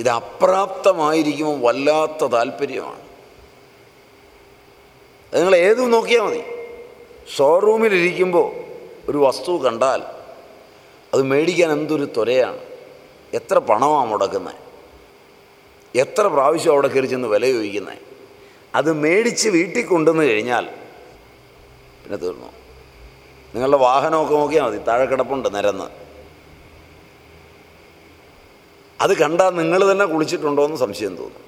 ഇത് അപ്രാപ്തമായിരിക്കുമ്പോൾ വല്ലാത്ത താല്പര്യമാണ്. നിങ്ങൾ ഏതും നോക്കിയാൽ മതി. ഷോറൂമിലിരിക്കുമ്പോൾ ഒരു വസ്തു കണ്ടാൽ അത് മേടിക്കാൻ എന്തൊരു ത്വരയാണ്. എത്ര പണമാണ് മുടക്കുന്നത് എത്ര പ്രാവശ്യം അവിടെ കയറി ചെന്ന് വില ചോദിക്കുന്നത്? അത് മേടിച്ച് വീട്ടിൽ കൊണ്ടുവന്ന് കഴിഞ്ഞാൽ പിന്നെ തീർന്നു. നിങ്ങളുടെ വാഹനമൊക്കെ നോക്കിയാൽ മതി. താഴെ കിടപ്പുണ്ട് നിരന്ന്. അത് കണ്ടാൽ നിങ്ങൾ തന്നെ കുളിച്ചിട്ടുണ്ടോ എന്ന് സംശയം തോന്നും.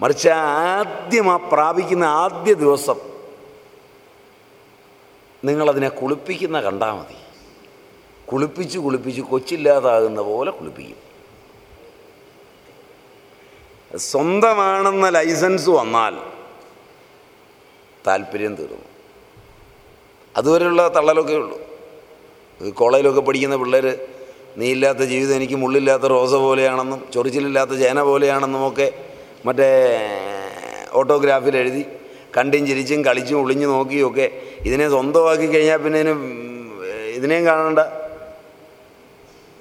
മറിച്ച് ആദ്യം ആ പ്രാപിക്കുന്ന ആദ്യ ദിവസം നിങ്ങളതിനെ കുളിപ്പിക്കുന്ന കണ്ടാൽ മതി. കുളിപ്പിച്ച് കുളിപ്പിച്ച് കൊച്ചില്ലാതാകുന്ന പോലെ കുളിപ്പിക്കും. സ്വന്തമാണെന്ന ലൈസൻസ് വന്നാൽ താല്പര്യം തീർന്നു. അതുവരെയുള്ള തള്ളലൊക്കെ ഉള്ളൂ. കോളേജിലൊക്കെ പഠിക്കുന്ന പിള്ളേർ നീ ഇല്ലാത്ത ജീവിതം എനിക്ക് മുള്ളില്ലാത്ത റോസ പോലെയാണെന്നും ചൊറിച്ചിലില്ലാത്ത ചേന പോലെയാണെന്നും ഒക്കെ മറ്റേ ഓട്ടോഗ്രാഫിൽ എഴുതി കണ്ടും ചിരിച്ചും കളിച്ചും ഒളിഞ്ഞു നോക്കിയൊക്കെ ഇതിനെ സ്വന്തമാക്കി കഴിഞ്ഞാൽ പിന്നെ ഇതിന് ഇതിനെയും കാണണ്ട.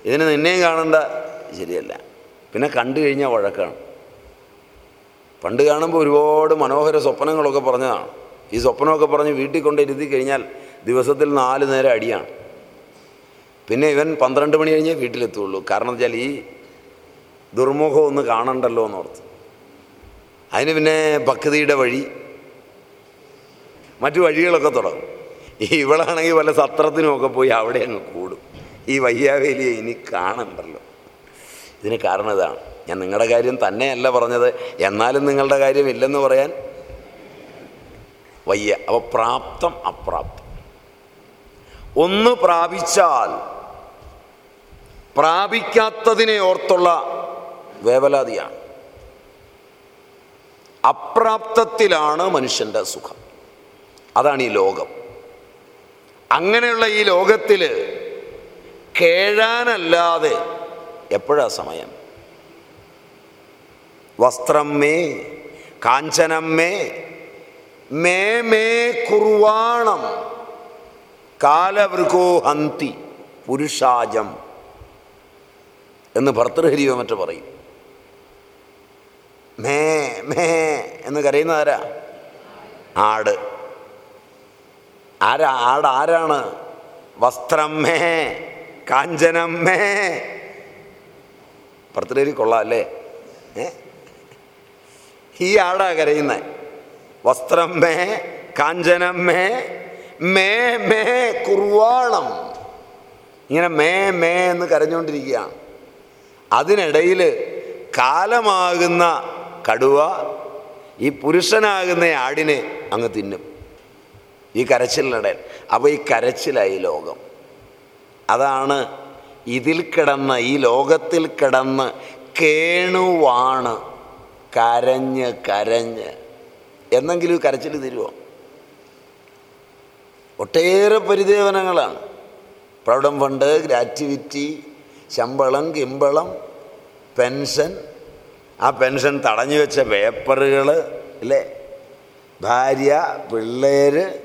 ഇതിനെ നിന്നെയും കാണണ്ട. ശരിയല്ല. പിന്നെ കണ്ടു കഴിഞ്ഞാൽ വഴക്കാണ്. പണ്ട് കാണുമ്പോൾ ഒരുപാട് മനോഹര സ്വപ്നങ്ങളൊക്കെ പറഞ്ഞതാണ്. ഈ സ്വപ്നമൊക്കെ പറഞ്ഞ് വീട്ടിൽ കൊണ്ടിരുത്തി കഴിഞ്ഞാൽ ദിവസത്തിൽ നാല് നേരം അടിയാണ്. പിന്നെ ഇവൻ പന്ത്രണ്ട് മണി കഴിഞ്ഞേ വീട്ടിലെത്തുള്ളൂ. കാരണം വെച്ചാൽ ഈ ദുർമുഖം ഒന്ന് കാണണ്ടല്ലോ എന്ന് എന്നോർത്ത്. അതിന് പിന്നെ ഭക്തിയുടെ വഴി മറ്റു വഴികളൊക്കെ തുടങ്ങും. ഈ ഇവളാണെങ്കിൽ വല്ല സത്രത്തിനുമൊക്കെ പോയി അവിടെ അങ്ങ് കൂടും. ഈ വയ്യാവേലിയെ ഇനി കാണണ്ടല്ലോ. ഇതിന് കാരണം ഇതാണ്. ഞാൻ നിങ്ങളുടെ കാര്യം തന്നെയല്ല പറഞ്ഞത്. എന്നാലും നിങ്ങളുടെ കാര്യം ഇല്ലെന്ന് പറയാൻ വയ്യ. അപ്പോൾ പ്രാപ്തം അപ്രാപ്തം. ഒന്ന് പ്രാപിച്ചാൽ പ്രാപിക്കാത്തതിനെ ഓർത്തുള്ള വേവലാതിയാണ്. അപ്രാപ്തത്തിലാണ് മനുഷ്യന്റെ സുഖം. അതാണ് ഈ ലോകം. അങ്ങനെയുള്ള ഈ ലോകത്തിൽ കേഴാനല്ലാതെ എപ്പോഴാ സമയം? വസ്ത്രം മേ കാഞ്ചനം മേ മേ മേ കുർവാണം കാലവൃക്കോ ഹന്തി പുരുഷാജം. എന്ന് ഭർത്തൃഹരിയോ മറ്റു പറയും. മേ മേ എന്ന് കരയുന്ന ആരാ ആട്. ആരാ ആട് ആരാണ്? വസ്ത്രം മേ കാഞ്ചനം മേ. ഭർത്തൃഹരി കൊള്ളാം അല്ലേ? ഈ ആടാ കരയുന്നത് വസ്ത്രം മേ കാഞ്ചനം മേ മേ മേ കുർവാണം ഇങ്ങനെ മേ മേ എന്ന് കരഞ്ഞുകൊണ്ടിരിക്കുകയാണ് അതിനിടയിൽ കാലമാകുന്ന കടുവ ഈ പുരുഷനാകുന്ന ആടിനെ അങ്ങ് തിന്നും. ഈ കരച്ചിലിനിടയിൽ. അപ്പോൾ ഈ കരച്ചിലായി ലോകം. അതാണ് ഇതിൽ കിടന്ന് ഈ ലോകത്തിൽ കിടന്ന് കേണുവാണ് കരഞ്ഞ് കരഞ്ഞ്. എന്നെങ്കിലും കരച്ചിൽ തരുമോ ഒട്ടേറെ പരിദേവനങ്ങളാണ്. പ്രൗഢം ഫണ്ട് ഗ്രാറ്റുവിറ്റി ശമ്പളം കിമ്പളം പെൻഷൻ. ആ പെൻഷൻ തടഞ്ഞു വെച്ച പേപ്പറുകൾ അല്ലേ? ഭാര്യ പിള്ളേർ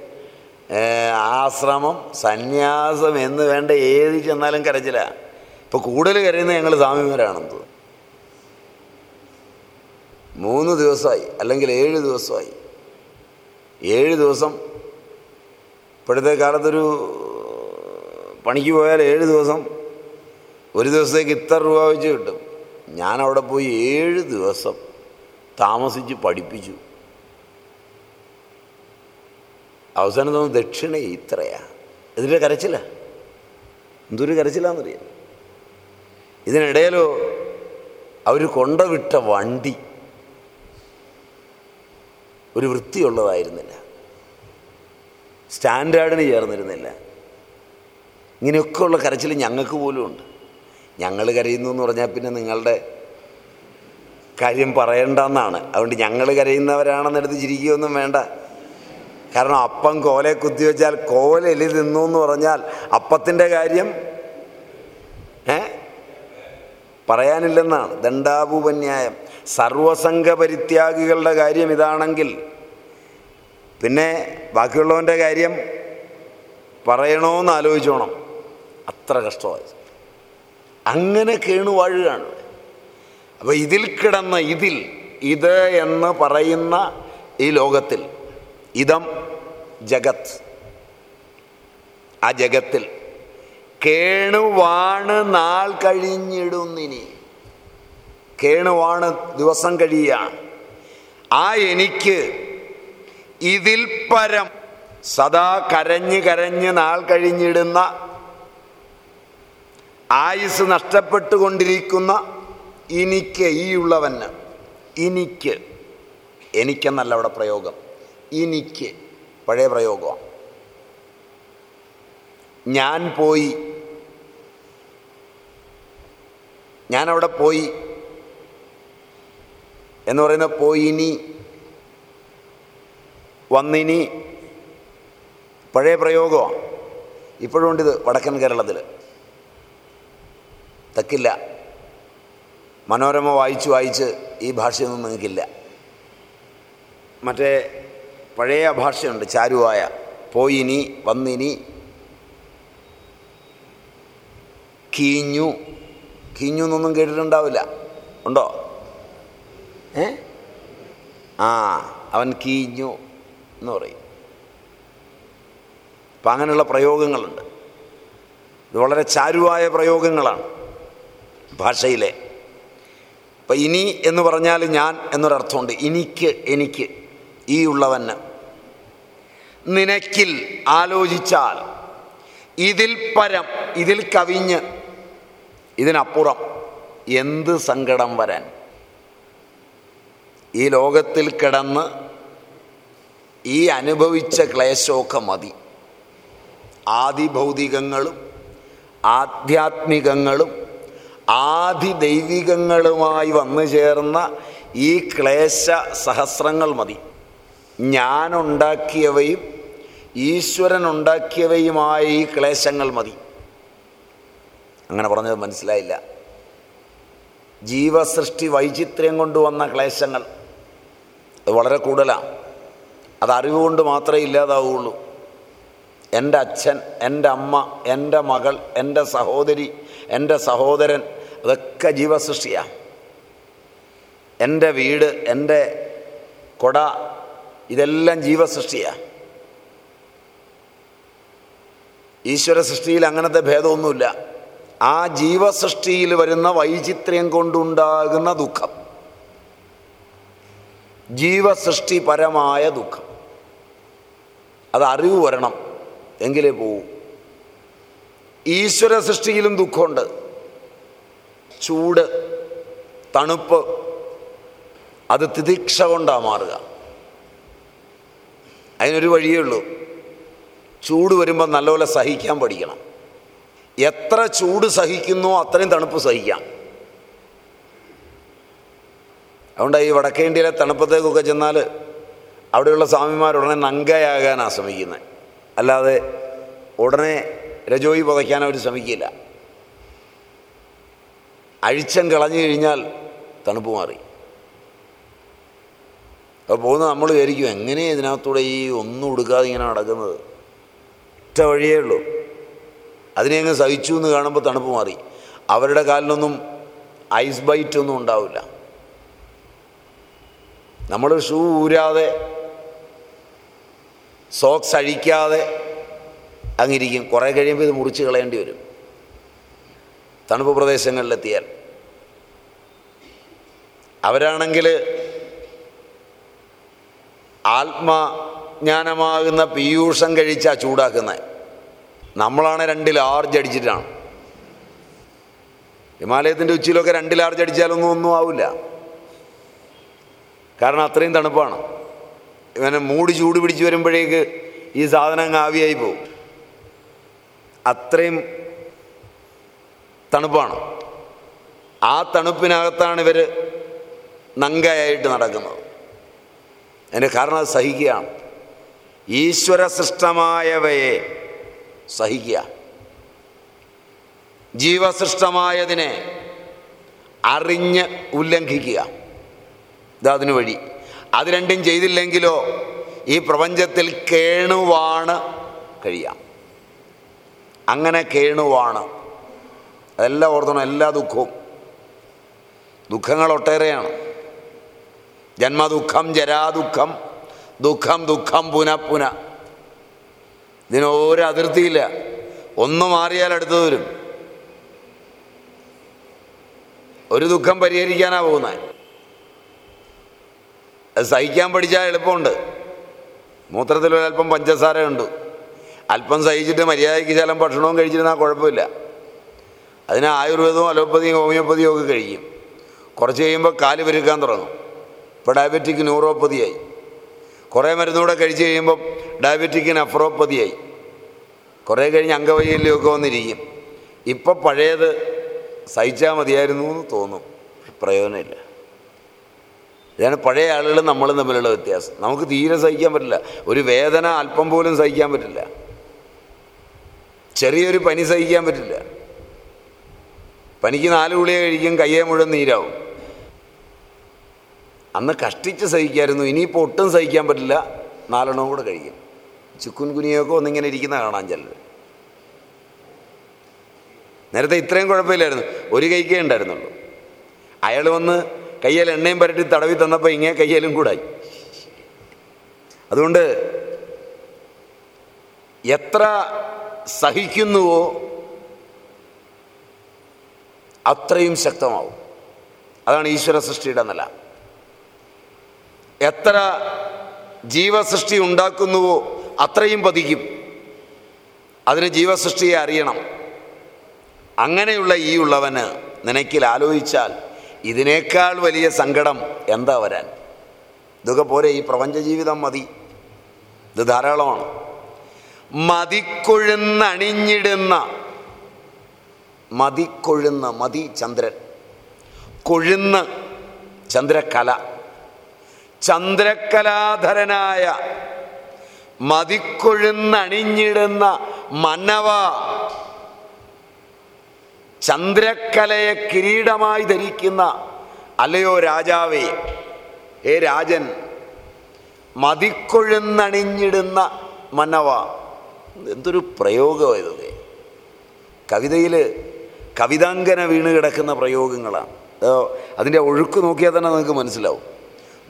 ആശ്രമം സന്യാസം എന്ന് വേണ്ട ഏത് ചെന്നാലും കരച്ചില്ല ഇപ്പോൾ കൂടുതൽ കരയുന്നത് ഞങ്ങൾ സ്വാമിമാരാണെന്ന് തോന്നുന്നു. മൂന്ന് ദിവസമായി അല്ലെങ്കിൽ ഏഴ് ദിവസമായി. ഏഴ് ദിവസം ഇപ്പോഴത്തെ കാലത്തൊരു പണിക്ക് പോയാൽ ഏഴ് ദിവസം ഒരു ദിവസത്തേക്ക് ഇത്ര രൂപ വെച്ച് കിട്ടും. ഞാൻ അവിടെ പോയി ഏഴ് ദിവസം താമസിച്ച് പഠിപ്പിച്ചു. അവസാനം തോന്നുന്നു ദക്ഷിണ ഇത്രയാ ഇതിന്റെ കരച്ചില്ല എന്തൊരു കരച്ചിലാണെന്നറിയാം ഇതിനിടയിലോ അവർ കൊണ്ടവിട്ട വണ്ടി ഒരു വൃത്തിയുള്ളതായിരുന്നില്ല. സ്റ്റാൻഡേർഡിന് ചേർന്നിരുന്നില്ല. ഇങ്ങനെയൊക്കെയുള്ള കരച്ചിൽ ഞങ്ങൾക്ക് പോലും ഉണ്ട് ഞങ്ങൾ കരയുന്നു എന്ന് പറഞ്ഞാൽ പിന്നെ നിങ്ങളുടെ കാര്യം പറയണ്ടെന്നാണ്. അതുകൊണ്ട് ഞങ്ങൾ കരയുന്നവരാണെന്നെടുത്ത് ചിരിക്കുകയൊന്നും വേണ്ട. കാരണം അപ്പം കോലെ കുത്തിവെച്ചാൽ കോലെലി നിന്നു എന്ന് പറഞ്ഞാൽ അപ്പത്തിന്റെ കാര്യം ഏ? പറയാനില്ലെന്നാണ്. ദണ്ഡാപൂപന്യായം. സർവസംഘ പരിത്യാഗികളുടെ കാര്യം ഇതാണെങ്കിൽ പിന്നെ ബാക്കിയുള്ളവന്റെ കാര്യം പറയണമെന്ന് ആലോചിച്ചോണം. അത്ര കഷ്ടമായി അങ്ങനെ കേണുവാഴുകയാണ്. അപ്പോൾ ഇതിൽ കിടന്ന ഇതിൽ ഇത് എന്ന് പറയുന്ന ഈ ലോകത്തിൽ ഇതം ജഗത്. ആ ജഗത്തിൽ കേണുവാണ് നാൾ കഴിഞ്ഞിടുന്നിനി. കേണുവാണ് ദിവസം കഴിയാണ് ആ എനിക്ക് ഇതിൽ പരം സദാ കരഞ്ഞ് കരഞ്ഞ് നാൾ കഴിഞ്ഞിടുന്ന ആയുസ് നഷ്ടപ്പെട്ടുകൊണ്ടിരിക്കുന്ന എനിക്ക് ഈ ഉള്ളവന് എനിക്ക് എനിക്കെന്നല്ല അവിടെ പ്രയോഗം. എനിക്ക് പഴയ പ്രയോഗമാണ് ഞാൻ പോയി. ഞാനവിടെ പോയി. എന്ന് പറയുന്ന പോയിനി വന്നിനി പഴയ പ്രയോഗമാണ് ഇപ്പോഴുണ്ടിത് വടക്കൻ കേരളത്തിൽ തക്കില്ല. മനോരമ വായിച്ച് വായിച്ച് ഈ ഭാഷയൊന്നും നിങ്ങൾക്കില്ല മറ്റേ പഴയ ഭാഷയുണ്ട് ചാരുവായ. പോയിനി വന്നിനി. കീഞ്ഞു. കീഞ്ഞു എന്നൊന്നും കേട്ടിട്ടുണ്ടാവില്ല. ഉണ്ടോ? ഏ? ആ അവൻ കീഞ്ഞു എന്ന് പറയും. അപ്പം അങ്ങനെയുള്ള പ്രയോഗങ്ങളുണ്ട്. ഇത് വളരെ ചാരുവായ പ്രയോഗങ്ങളാണ്. ഭാഷയിലെ. അപ്പം ഇനി എന്ന് പറഞ്ഞാൽ ഞാൻ എന്നൊരർത്ഥമുണ്ട്. എനിക്ക് എനിക്ക് ഈ ഉള്ളവന്. നിനക്കിൽ ആലോചിച്ചാൽ ഇതിൽ പരം ഇതിൽ കവിഞ്ഞ് ഇതിനപ്പുറം എന്ത് സങ്കടം വരാൻ? ഈ ലോകത്തിൽ കിടന്ന് ഈ അനുഭവിച്ച ക്ലേശമൊക്കെ മതി. ആദിഭൗതികങ്ങളും ആധ്യാത്മികങ്ങളും ആദിദൈവികങ്ങളുമായി വന്നു ചേർന്ന ഈ ക്ലേശ സഹസ്രങ്ങൾ മതി. ഞാനുണ്ടാക്കിയവയും ഈശ്വരൻ ഉണ്ടാക്കിയവയുമായ ഈ ക്ലേശങ്ങൾ മതി. അങ്ങനെ പറഞ്ഞത് മനസ്സിലായില്ല. ജീവസൃഷ്ടി വൈചിത്ര്യം കൊണ്ടുവന്ന ക്ലേശങ്ങൾ അത് വളരെ കൂടുതലാണ് അത് അറിവുകൊണ്ട് മാത്രമേ ഇല്ലാതാവുള്ളൂ. എന്റെ അച്ഛൻ എന്റെ അമ്മ എന്റെ മകൾ എന്റെ സഹോദരി എന്റെ സഹോദരൻ അതൊക്കെ ജീവസൃഷ്ടിയാണ് എന്റെ വീട് എന്റെ കൊട ഇതെല്ലാം ജീവസൃഷ്ടിയാണ് ഈശ്വര സൃഷ്ടിയിൽ അങ്ങനത്തെ ഭേദമൊന്നുമില്ല. ആ ജീവസൃഷ്ടിയിൽ വരുന്ന വൈചിത്ര്യം കൊണ്ടുണ്ടാകുന്ന ദുഃഖം. ജീവസൃഷ്ടിപരമായ ദുഃഖം. അത് അറിവ് വരണം. എങ്കിലേ പോവും. ഈശ്വര സൃഷ്ടിയിലും ദുഃഖമുണ്ട്. ചൂട് തണുപ്പ് അത് തിദീക്ഷ കൊണ്ടാണ് മാറുക. അതിനൊരു വഴിയേ ഉള്ളൂ. ചൂട് വരുമ്പോൾ നല്ലപോലെ സഹിക്കാൻ പഠിക്കണം. എത്ര ചൂട് സഹിക്കുന്നോ അത്രയും തണുപ്പ് സഹിക്കാം. അതുകൊണ്ട് ഈ വടക്കേ ഇന്ത്യയിലെ തണുപ്പത്തേക്കൊക്കെ ചെന്നാൽ അവിടെയുള്ള സ്വാമിമാർ ഉടനെ നങ്കയാകാനാണ് ശ്രമിക്കുന്നത് അല്ലാതെ ഉടനെ രജോയി പുതയ്ക്കാൻ അവർ ശ്രമിക്കില്ല. അഴിച്ചം കളഞ്ഞു കഴിഞ്ഞാൽ തണുപ്പ് മാറി. അപ്പോൾ പോകുന്ന നമ്മൾ വിചാരിക്കും എങ്ങനെ ഇതിനകത്തൂടെ ഈ ഒന്നും ഉടുക്കാതെ ഇങ്ങനെ നടക്കുന്നത്? ഒറ്റ വഴിയേ ഉള്ളൂ. അതിനെ അങ്ങ് സഹിച്ചു എന്ന് കാണുമ്പോൾ തണുപ്പ് മാറി. അവരുടെ കാലിലൊന്നും ഐസ് ബൈറ്റ് ഒന്നും ഉണ്ടാവില്ല. നമ്മൾ ഷൂ ഊരാതെ സോക്സ് അഴിക്കാതെ അങ്ങിരിക്കും കുറേ കഴിയുമ്പോൾ ഇത് മുറിച്ച് കളയേണ്ടി വരും. തണുപ്പ് പ്രദേശങ്ങളിലെത്തിയാൽ. അവരാണെങ്കിൽ ആത്മജ്ഞാനമാകുന്ന പീയൂഷം കഴിച്ചാൽ ചൂടാക്കുന്നത് നമ്മളാണ് രണ്ടിൽ ആർജ് അടിച്ചിട്ടാണ്. ഹിമാലയത്തിന്റെ ഉച്ചയിലൊക്കെ രണ്ടിൽ ആർജ് അടിച്ചാലൊന്നും ഒന്നും ആവില്ല. കാരണം അത്രയും തണുപ്പാണ്. ഇവനെ മൂടി ചൂട് പിടിച്ച് വരുമ്പോഴേക്ക് ഈ സാധനം ആവിയായി പോവും. അത്രയും തണുപ്പാണ്. ആ തണുപ്പിനകത്താണ് ഇവർ നങ്കയായിട്ട് നടക്കുന്നത്. അതിന്റെ കാരണം സഹിക്കുകയാണ്. ഈശ്വര സൃഷ്ടമായവയെ സഹിക്കുക. ജീവസൃഷ്ടമായതിനെ അറിഞ്ഞ് ഉല്ലംഘിക്കുക. ഇതതിനു വഴി. അത് രണ്ടും ചെയ്തില്ലെങ്കിലോ ഈ പ്രപഞ്ചത്തിൽ കേണുവാണ് കഴിയാം അങ്ങനെ കേണുവാണ് അതെല്ലാം ഓർത്തണം എല്ലാ ദുഃഖവും. ദുഃഖങ്ങൾ ഒട്ടേറെയാണ് ജന്മദുഃഖം ജരാദുഃഖം ദുഃഖം ദുഃഖം പുന പുന. ഇതിനൊരു അതിർത്തിയില്ല. ഒന്ന് മാറിയാൽ അടുത്തത് വരും. ഒരു ദുഃഖം പരിഹരിക്കാനാ പോകുന്നത്. അത് സഹിക്കാൻ പഠിച്ചാൽ എളുപ്പമുണ്ട്. മൂത്രത്തിൽ പഞ്ചസാര ഉണ്ട് അല്പം സഹിച്ചിട്ട് മര്യാദയ്ക്ക് ശലം ഭക്ഷണവും കഴിച്ചിരുന്നാൽ കുഴപ്പമില്ല. അതിന് ആയുർവേദവും അലോപ്പതിയും ഹോമിയോപ്പതിയും ഒക്കെ കഴിക്കും. കുറച്ച് കഴിയുമ്പോൾ കാൽ പെരുക്കാൻ തുടങ്ങും. ഇപ്പോൾ ഡയബറ്റിക് ന്യൂറോപ്പതിയായി. കുറേ മരുന്നുകൂടെ കഴിച്ച് കഴിയുമ്പോൾ ഡയബറ്റിക് നഫ്രോപ്പതിയായി കുറേ കഴിഞ്ഞ് അംഗവൈകല്യമൊക്കെ വന്നിരിക്കും. ഇപ്പം പഴയത് സഹിച്ചാൽ മതിയായിരുന്നു എന്ന് തോന്നും. പ്രയോജനമില്ല. ഇതാണ് പഴയ ആളുകളും നമ്മളും തമ്മിലുള്ള വ്യത്യാസം. നമുക്ക് തീരെ സഹിക്കാൻ പറ്റില്ല. ഒരു വേദന അല്പം പോലും സഹിക്കാൻ പറ്റില്ല. ചെറിയൊരു പനി സഹിക്കാൻ പറ്റില്ല. പനിക്ക് നാല് ഗുളിക കഴിക്കും കയ്യെ മുഴുവൻ നീരാവും. അന്ന് കഷ്ടിച്ച് സഹിക്കായിരുന്നു ഇനിയിപ്പോൾ ഒട്ടും സഹിക്കാൻ പറ്റില്ല നാലെണ്ണവും കൂടെ കഴിക്കും. ചുക്കുൻ കുനിയൊക്കെ ഒന്നിങ്ങനെ ഇരിക്കുന്ന കാണാൻ ചിലർ നേരത്തെ ഇത്രയും കുഴപ്പമില്ലായിരുന്നു ഒരു കൈക്കേ ഉണ്ടായിരുന്നുള്ളൂ. അയാൾ വന്ന് കയ്യിൽ എണ്ണയും പരട്ടി തടവി തന്നപ്പോൾ ഇങ്ങനെ കയ്യിലും കൂടായി അതുകൊണ്ട് എത്ര സഹിക്കുന്നുവോ അത്രയും ശക്തമാവും. അതാണ് ഈശ്വര സൃഷ്ടിയുടെ നില. എത്ര ജീവസൃഷ്ടി ഉണ്ടാക്കുന്നുവോ അത്രയും പതിക്കും. അതിന് ജീവസൃഷ്ടിയെ അറിയണം. അങ്ങനെയുള്ള ഈ ഉള്ളവന് നിനക്കിൽ ആലോചിച്ചാൽ ഇതിനേക്കാൾ വലിയ സങ്കടം എന്താ വരാൻ? ഇതൊക്കെ പോരെ ഈ പ്രപഞ്ച ജീവിതം മതി. ഇത് ധാരാളമാണ്. മതിക്കൊഴുന്നണിഞ്ഞിടുന്ന മതിക്കൊഴുന്ന മതി ചന്ദ്രൻ. കൊഴുന്ന ചന്ദ്രകല. ചന്ദ്രകലാധരനായ മതിക്കൊഴുന്നണിഞ്ഞിടുന്ന മന്നവ. ചന്ദ്രക്കലയെ കിരീടമായി ധരിക്കുന്ന അല്ലയോ രാജാവേ ഏ രാജൻ മതിക്കൊഴുന്നണിഞ്ഞിടുന്ന മന്നവ. എന്തൊരു പ്രയോഗം കവിതയിൽ കവിതാങ്കന വീണ് കിടക്കുന്ന പ്രയോഗങ്ങളാണ്. അതോ അതിന്റെ ഒഴുക്ക് നോക്കിയാൽ തന്നെ നിങ്ങൾക്ക് മനസ്സിലാവും.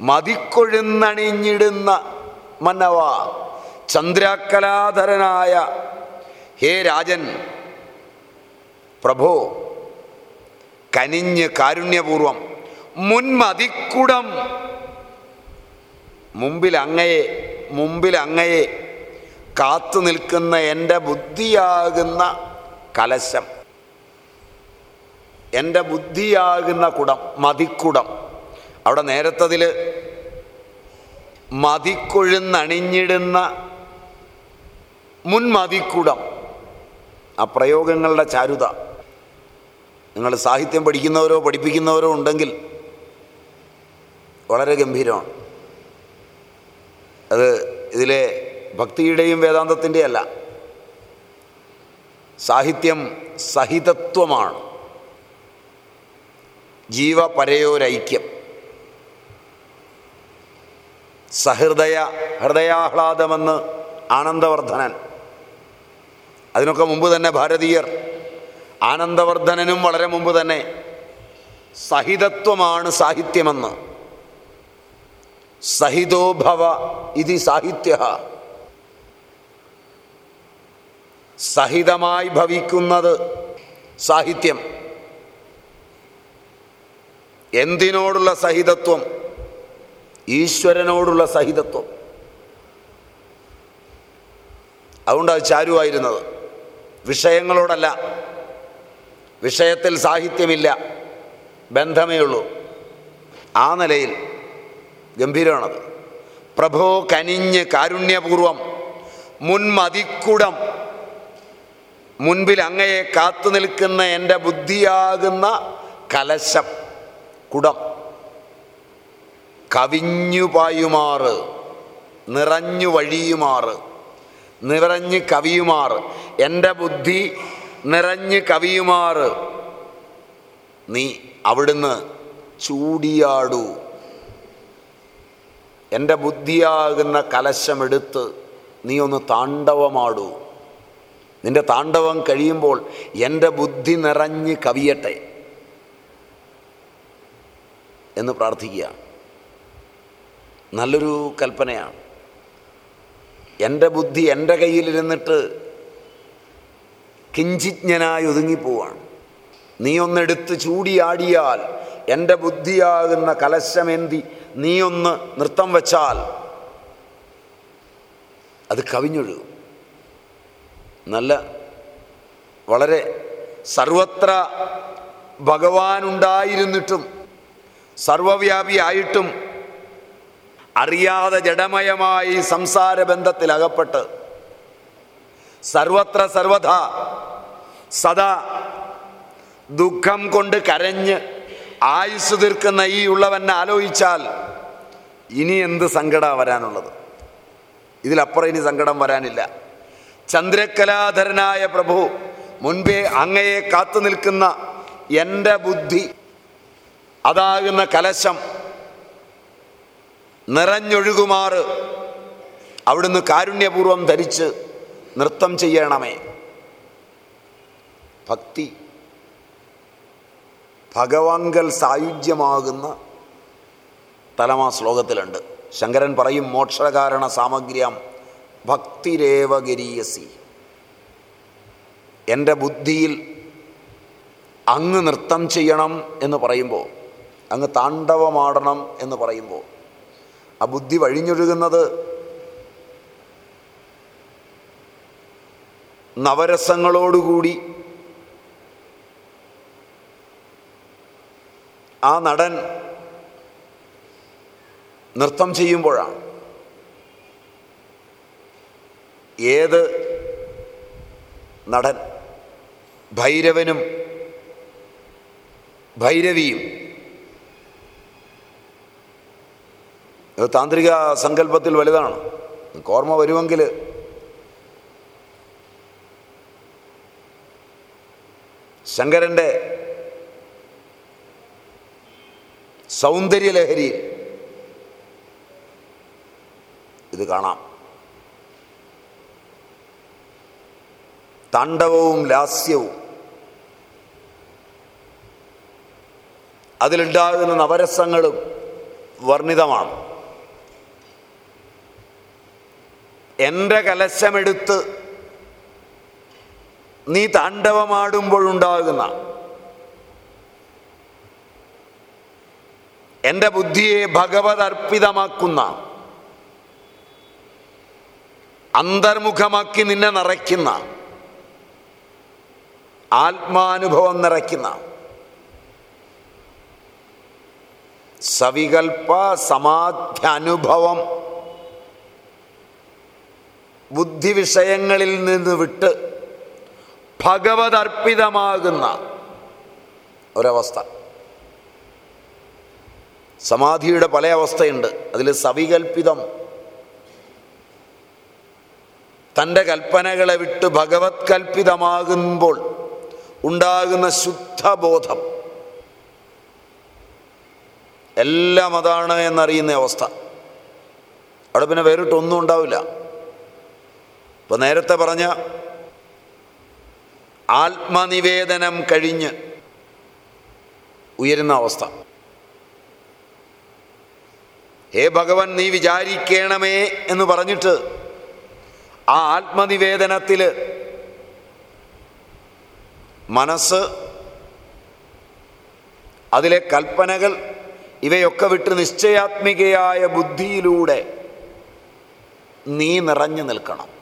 മതിക്കൊഴുന്നണിഞ്ഞിടുന്ന മന്നവ ചന്ദ്രാക്കലാധരനായ ഹേ രാജൻ പ്രഭോ കനിഞ്ഞ് കാരുണ്യപൂർവം മുൻമതിക്കുടം. മുമ്പിൽ അങ്ങയെ മുമ്പിൽ അങ്ങയെ കാത്തു നിൽക്കുന്ന എന്റെ ബുദ്ധിയാകുന്ന കലശം. എന്റെ ബുദ്ധിയാകുന്ന കുടം മതിക്കുടം. അവിടെ നേരത്തതിൽ മതിക്കൊഴുന്നണിഞ്ഞിടുന്ന മുൻമതിക്കുടം. ആ പ്രയോഗങ്ങളുടെ ചാരുത. നിങ്ങൾ സാഹിത്യം പഠിക്കുന്നവരോ പഠിപ്പിക്കുന്നവരോ ഉണ്ടെങ്കിൽ വളരെ ഗംഭീരമാണ്. അത് ഇതിലെ ഭക്തിയുടെയും വേദാന്തത്തിന്റെ അല്ല സാഹിത്യം സഹിതത്വമാണ്. ജീവപരയോരൈക്യം. സഹൃദയ ഹൃദയാഹ്ലാദമെന്ന് ആനന്ദവർദ്ധനൻ. അതിനൊക്കെ മുമ്പ് തന്നെ ഭാരതീയർ. ആനന്ദവർദ്ധനനും വളരെ മുമ്പ് തന്നെ സഹിതത്വമാണ് സാഹിത്യമെന്ന്. സഹിതോഭവ ഇതി സാഹിത്യ. സഹിതമായി ഭവിക്കുന്നത് സാഹിത്യം. എന്തിനോടുള്ള സഹിതത്വം? ഈശ്വരനോടുള്ള സഹിതത്വം. അതുകൊണ്ട് അത് ചാരുവായിരുന്നത്. വിഷയങ്ങളോടല്ല. വിഷയത്തിൽ സാഹിത്യമില്ല. ബന്ധമേ ഉള്ളൂ. ആ നിലയിൽ ഗംഭീരമാണത്. പ്രഭോ കനിഞ്ഞ് കാരുണ്യപൂർവം മുൻമതിക്കുടം മുൻപിൽ അങ്ങയെ കാത്തു നിൽക്കുന്ന എന്റെ ബുദ്ധിയാകുന്ന കലശം. കുടം. കവിഞ്ഞു പായുമാറ് നിറഞ്ഞു വഴിയുമാറ് നിറഞ്ഞ് കവിയുമാറ്. എന്റെ ബുദ്ധി നിറഞ്ഞ് കവിയുമാറ്. നീ അവിടുന്ന് ചൂടിയാടൂ. എന്റെ ബുദ്ധിയാകുന്ന കലശമെടുത്ത് നീ ഒന്ന് താണ്ഡവമാടൂ. നിന്റെ താണ്ഡവം കഴിയുമ്പോൾ എന്റെ ബുദ്ധി നിറഞ്ഞ് കവിയട്ടെ. എന്ന് പ്രാർത്ഥിക്കുക. നല്ലൊരു കൽപ്പനയാണ്. എന്റെ ബുദ്ധി എന്റെ കയ്യിലിരുന്നിട്ട് കിഞ്ചിജ്ഞനായി ഒതുങ്ങിപ്പോവാണ് നീ ഒന്നെടുത്ത് ചൂടിയാടിയാൽ എന്റെ ബുദ്ധിയാകുന്ന കലശമേന്തി നീ ഒന്ന് നൃത്തം വച്ചാൽ അത് കവിഞ്ഞൊഴുകും. നല്ല വളരെ സർവത്ര ഭഗവാനുണ്ടായിരുന്നിട്ടും സർവവ്യാപിയായിട്ടും അറിയാതെ ജഡമയമായി സംസാര ബന്ധത്തിൽ അകപ്പെട്ട് സർവത്ര സർവഥ സദാ ദുഃഖം കൊണ്ട് കരഞ്ഞ് ആയുസ് തീർക്കുന്ന ഈ ഉള്ളവനെ ആലോചിച്ചാൽ ഇനി എന്ത് സങ്കട വരാനുള്ളത്? ഇതിലപ്പുറം ഇനി സങ്കടം വരാനില്ല. ചന്ദ്രകലാധരനായ പ്രഭു മുൻപേ അങ്ങയെ കാത്തു നിൽക്കുന്ന എന്റെ ബുദ്ധി അതാകുന്ന കലശം നിറഞ്ഞൊഴുകുമാറ് അവിടുന്ന് കാരുണ്യപൂർവം ധരിച്ച് നൃത്തം ചെയ്യണമേ. ഭക്തി ഭഗവാങ്കൽ സായുജ്യമാകുന്ന തലമാ ശ്ലോകത്തിലുണ്ട്. ശങ്കരൻ പറയും മോക്ഷകാരണ സാമഗ്രിയം ഭക്തിരേവഗരീയസി എന്റെ ബുദ്ധിയിൽ അങ്ങ് നൃത്തം ചെയ്യണം എന്ന് പറയുമ്പോൾ അങ്ങ് താണ്ഡവമാടണം എന്ന് പറയുമ്പോൾ ആ ബുദ്ധി വഴിഞ്ഞൊഴുകുന്നത് നവരസങ്ങളോടുകൂടി ആ നടൻ നൃത്തം ചെയ്യുമ്പോഴാണ്. ഏത് നടൻ? ഭൈരവനും ഭൈരവിയും ഇത് താന്ത്രിക സങ്കല്പത്തിൽ വലുതാണ്. ഓർമ്മ വരുമെങ്കിൽ ശങ്കരന്റെ സൗന്ദര്യലഹരി. ഇത് കാണാം. താണ്ഡവവും ലാസ്യവും. അതിലുണ്ടാകുന്ന നവരസങ്ങളും വർണിതമാണ്. എന്റെ കലശമെടുത്ത് നീ താണ്ഡവമാടുമ്പോഴുണ്ടാകുന്ന എന്റെ ബുദ്ധിയെ ഭഗവത് അർപ്പിതമാക്കുന്ന അന്തർമുഖമാക്കി നിന്നെ നിറയ്ക്കുന്ന ആത്മാനുഭവം നിറയ്ക്കുന്ന സവികൽപ്പ സമാധ്യാനുഭവം ബുദ്ധി വിഷയങ്ങളിൽ നിന്ന് വിട്ട് ഭഗവത് അർപ്പിതമാകുന്ന ഒരവസ്ഥ. സമാധിയുടെ പല അവസ്ഥയുണ്ട്. അതിൽ സവികൽപ്പിതം. തന്റെ കൽപ്പനകളെ വിട്ട് ഭഗവത് കൽപ്പിതമാകുമ്പോൾ ഉണ്ടാകുന്ന ശുദ്ധബോധം. എല്ലാം അതാണ് എന്നറിയുന്ന അവസ്ഥ. അവിടെ പിന്നെ വേറിട്ടൊന്നും ഉണ്ടാവില്ല. ഇപ്പൊ നേരത്തെ പറഞ്ഞ ആത്മനിവേദനം കഴിഞ്ഞ് ഉയരുന്ന അവസ്ഥ. ഹേ ഭഗവൻ നീ വിചാരിക്കണമേ എന്ന് പറഞ്ഞിട്ട് ആ ആത്മനിവേദനത്തിൽ മനസ്സ് അതിലെ കൽപ്പനകൾ ഇവയൊക്കെ വിട്ട് നിശ്ചയാത്മികയായ ബുദ്ധിയിലൂടെ നീ നിറഞ്ഞു നിൽക്കണം.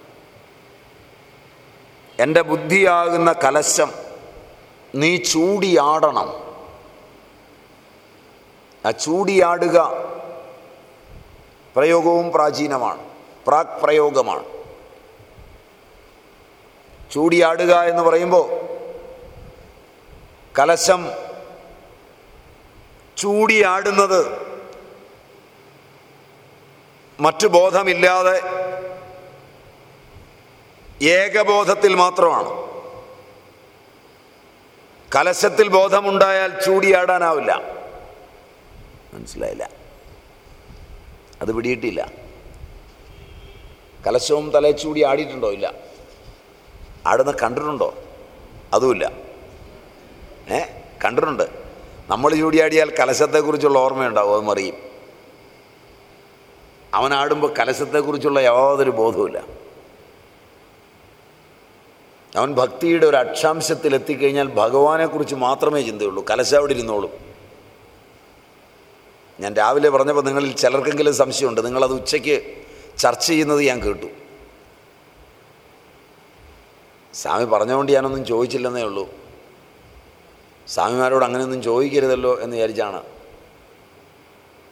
എന്റെ ബുദ്ധിയാകുന്ന കലശം നീ ചൂടിയാടണം. ആ ചൂടിയാടുക പ്രയോഗവും പ്രാചീനമാണ്. പ്രാക് പ്രയോഗമാണ്. ചൂടിയാടുക എന്ന് പറയുമ്പോൾ കലശം ചൂടിയാടുന്നത് മറ്റു ബോധമില്ലാതെ ഏകബോധത്തിൽ മാത്രമാണ്. കലശത്തിൽ ബോധമുണ്ടായാൽ ചൂടിയാടാനാവില്ല മനസ്സിലായില്ല. അത് പിടിയിട്ടില്ല. കലശവും തലേ തലച്ചൂടി ആടിയിട്ടുണ്ടോ? ഇല്ല. ആടുന്ന കണ്ടിട്ടുണ്ടോ? അതുമില്ല. ഏ? കണ്ടിട്ടുണ്ട്. നമ്മൾ ചൂടിയാടിയാൽ കലശത്തെക്കുറിച്ചുള്ള ഓർമ്മയുണ്ടാവും അത് മറിയും. അവനാടുമ്പോൾ കലശത്തെക്കുറിച്ചുള്ള യാതൊരു ബോധവുമില്ല. അവൻ ഭക്തിയുടെ ഒരു അക്ഷാംശത്തിൽ എത്തിക്കഴിഞ്ഞാൽ ഭഗവാനെക്കുറിച്ച് മാത്രമേ ചിന്തയുള്ളൂ. കലശ അവിടെ ഇരുന്നോളും. ഞാൻ രാവിലെ പറഞ്ഞപ്പോൾ നിങ്ങളിൽ ചിലർക്കെങ്കിലും സംശയമുണ്ട്. നിങ്ങളത് ഉച്ചയ്ക്ക് ചർച്ച ചെയ്യുന്നത് ഞാൻ കേട്ടു. സ്വാമി പറഞ്ഞുകൊണ്ട് ഞാനൊന്നും ചോദിച്ചില്ലെന്നേ ഉള്ളൂ. സ്വാമിമാരോട് അങ്ങനെയൊന്നും ചോദിക്കരുതല്ലോ എന്ന് വിചാരിച്ചാണ്.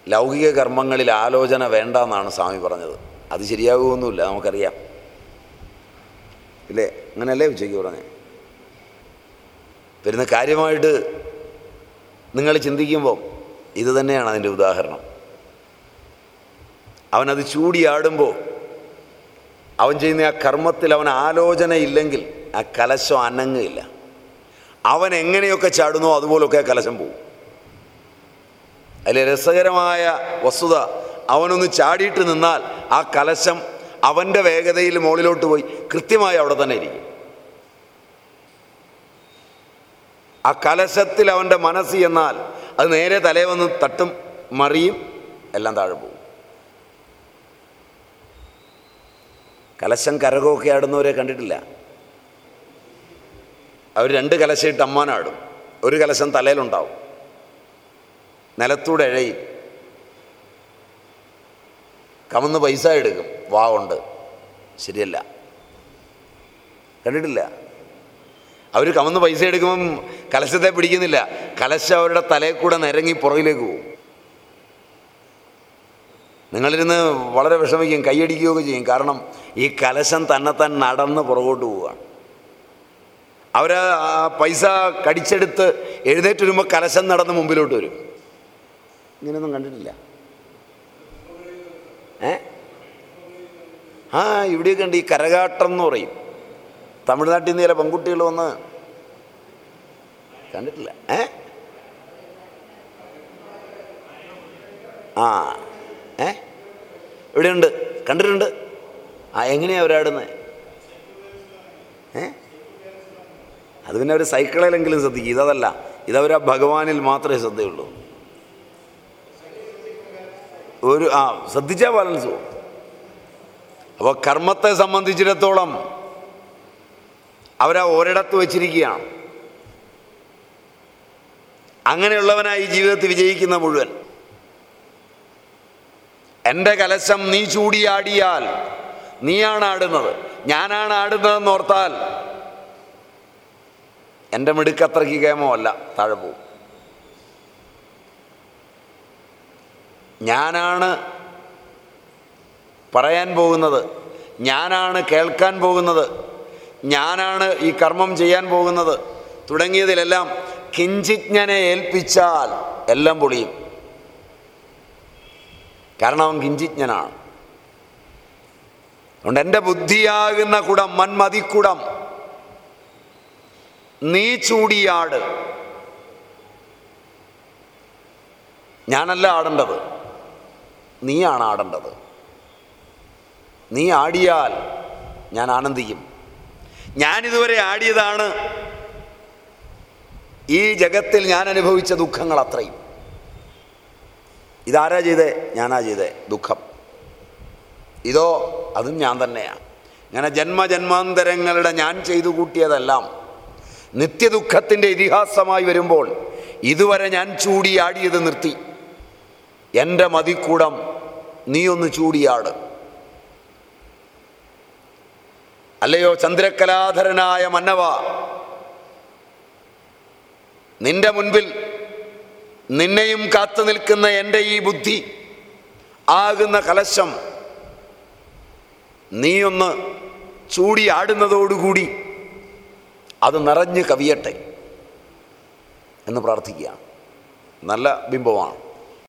ലൗകിക കർമ്മങ്ങളിൽ ആലോചന വേണ്ട എന്നാണ് സ്വാമി പറഞ്ഞത്. അത് ശരിയാകുമൊന്നുമില്ല നമുക്കറിയാം. ഇല്ലേ? അങ്ങനെയല്ലേ ഉച്ചയ്ക്ക് പറഞ്ഞേ വരുന്ന കാര്യമായിട്ട് നിങ്ങൾ ചിന്തിക്കുമ്പോൾ ഇത് തന്നെയാണ് അതിന്റെ ഉദാഹരണം. അവനത് ചൂടിയാടുമ്പോൾ അവൻ ചെയ്യുന്ന ആ കർമ്മത്തിൽ അവൻ ആലോചന ഇല്ലെങ്കിൽ ആ കലശം അനങ്ങില്ല അവൻ എങ്ങനെയൊക്കെ ചാടുന്നോ അതുപോലൊക്കെ കലശം പോവും. അതിലെ രസകരമായ വസ്തുത അവനൊന്ന് ചാടിയിട്ട് നിന്നാൽ ആ കലശം അവന്റെ വേഗതയിൽ മുകളിലോട്ട് പോയി കൃത്യമായി അവിടെ തന്നെ ഇരിക്കും. ആ കലശത്തിൽ അവന്റെ മനസ്സ് എന്നാൽ അത് നേരെ തലേ വന്ന് തട്ടും മറിയും എല്ലാം താഴെ പോകും. കലശം കരകമൊക്കെ ആടുന്നവരെ കണ്ടിട്ടില്ല. അവർ രണ്ട് കലശയിട്ട് അമ്മാനാടും ഒരു കലശം തലയിലുണ്ടാവും. നിലത്തൂടെ ഇഴയും. കമന്ന് പൈസ എടുക്കും. വാ ഉണ്ട്. ശരിയല്ല. കണ്ടിട്ടില്ല. അവർ കമന്ന് പൈസ എടുക്കുമ്പം കലശത്തെ പിടിക്കുന്നില്ല. കലശം അവരുടെ തലയിൽ കൂടെ നിരങ്ങി പുറകിലേക്ക് പോകും. നിങ്ങളിരുന്ന് വളരെ വിഷമിക്കും കൈയടിക്കുകയൊക്കെ ചെയ്യും. കാരണം ഈ കലശം തന്നെ തന്നെത്താൻ നടന്ന് പുറകോട്ട് പോവുകയാണ് അവർ പൈസ കടിച്ചെടുത്ത് എഴുന്നേറ്റ് വരുമ്പോൾ കലശം നടന്ന് മുമ്പിലോട്ട് വരും. ഇങ്ങനെയൊന്നും കണ്ടിട്ടില്ല. ഏ? ആ ഇവിടെയൊക്കെ ഉണ്ട് ഈ കരകാട്ടം എന്ന് പറയും. തമിഴ്നാട്ടിൽ നിന്ന് ചില പെൺകുട്ടികൾ വന്ന് കണ്ടിട്ടില്ല. ഏ? ആ ഏ? ഇവിടെയുണ്ട്. കണ്ടിട്ടുണ്ട്. ആ എങ്ങനെയാണ് അവരാടുന്നത് ഏ? അത് പിന്നെ അവർ സൈക്കിളിലെങ്കിലും ശ്രദ്ധിക്കും. ഇതല്ല ഇതവർ ആ ഭഗവാനിൽ മാത്രമേ ശ്രദ്ധയുള്ളൂ. ഒരു ആ ശ്രദ്ധിച്ചാൽ ബാലൻസ് പോകും അപ്പോൾ കർമ്മത്തെ സംബന്ധിച്ചിടത്തോളം അവരാ ഒരിടത്ത് വച്ചിരിക്കുകയാണ്. അങ്ങനെയുള്ളവനായി ജീവിതത്തിൽ വിജയിക്കുന്ന മുഴുവൻ. എന്റെ കലശം നീ ചൂടിയാടിയാൽ നീയാണ് ആടുന്നത്. ഞാനാണ് ആടുന്നതെന്ന് ഓർത്താൽ എന്റെ മിടുക്കത്രയ്ക്ക് കേമോ അല്ല താഴെ പോവും ഞാനാണ് പറയാൻ പോകുന്നത്. ഞാനാണ് കേൾക്കാൻ പോകുന്നത്. ഞാനാണ് ഈ കർമ്മം ചെയ്യാൻ പോകുന്നത്. തുടങ്ങിയതിലെല്ലാം കിഞ്ചിജ്ഞനെ ഏൽപ്പിച്ചാൽ എല്ലാം പൊളിയും. കാരണം അവൻ കിഞ്ചിജ്ഞനാണ്. അതുകൊണ്ട് എന്റെ ബുദ്ധിയാകുന്ന കുടം മന്മതിക്കുടം. നീ ചൂടിയാട്. ഞാനല്ല ആടേണ്ടത്. നീയാണ് ആടേണ്ടത്. നീ ആടിയാൽ ഞാൻ ആനന്ദിക്കും. ഞാനിതുവരെ ആടിയതാണ്. ഈ ജഗത്തിൽ ഞാൻ അനുഭവിച്ച ദുഃഖങ്ങൾ അത്രയും. ഇതാരാ ചെയ്തേ? ഞാനാ ചെയ്തേ. ദുഃഖം. ഇതോ അതും ഞാൻ തന്നെയാണ് ഇങ്ങനെ ജന്മജന്മാന്തരങ്ങളുടെ ഞാൻ ചെയ്തു കൂട്ടിയതെല്ലാം നിത്യദുഃഖത്തിന്റെ ഇതിഹാസമായി വരുമ്പോൾ ഇതുവരെ ഞാൻ ചൂടിയാടിയത് നിർത്തി. എന്റെ മതിക്കൂടം നീയൊന്ന് ചൂടിയാട്. അല്ലയോ ചന്ദ്രകലാധരനായ മന്നവ നിന്റെ മുൻപിൽ നിന്നെയും കാത്തു നിൽക്കുന്ന എന്റെ ഈ ബുദ്ധി ആകുന്ന കലശം നീയൊന്ന് ചൂടിയാടുന്നതോടുകൂടി അത് നിറഞ്ഞ് കവിയട്ടെ എന്ന് പ്രാർത്ഥിക്കുകയാണ്. നല്ല ബിംബമാണ്.